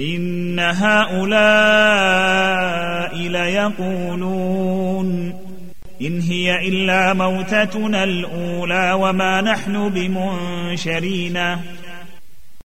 إن هؤلاء ليقولون إن هي إلا موتتنا الأولى وما نحن بمنشرين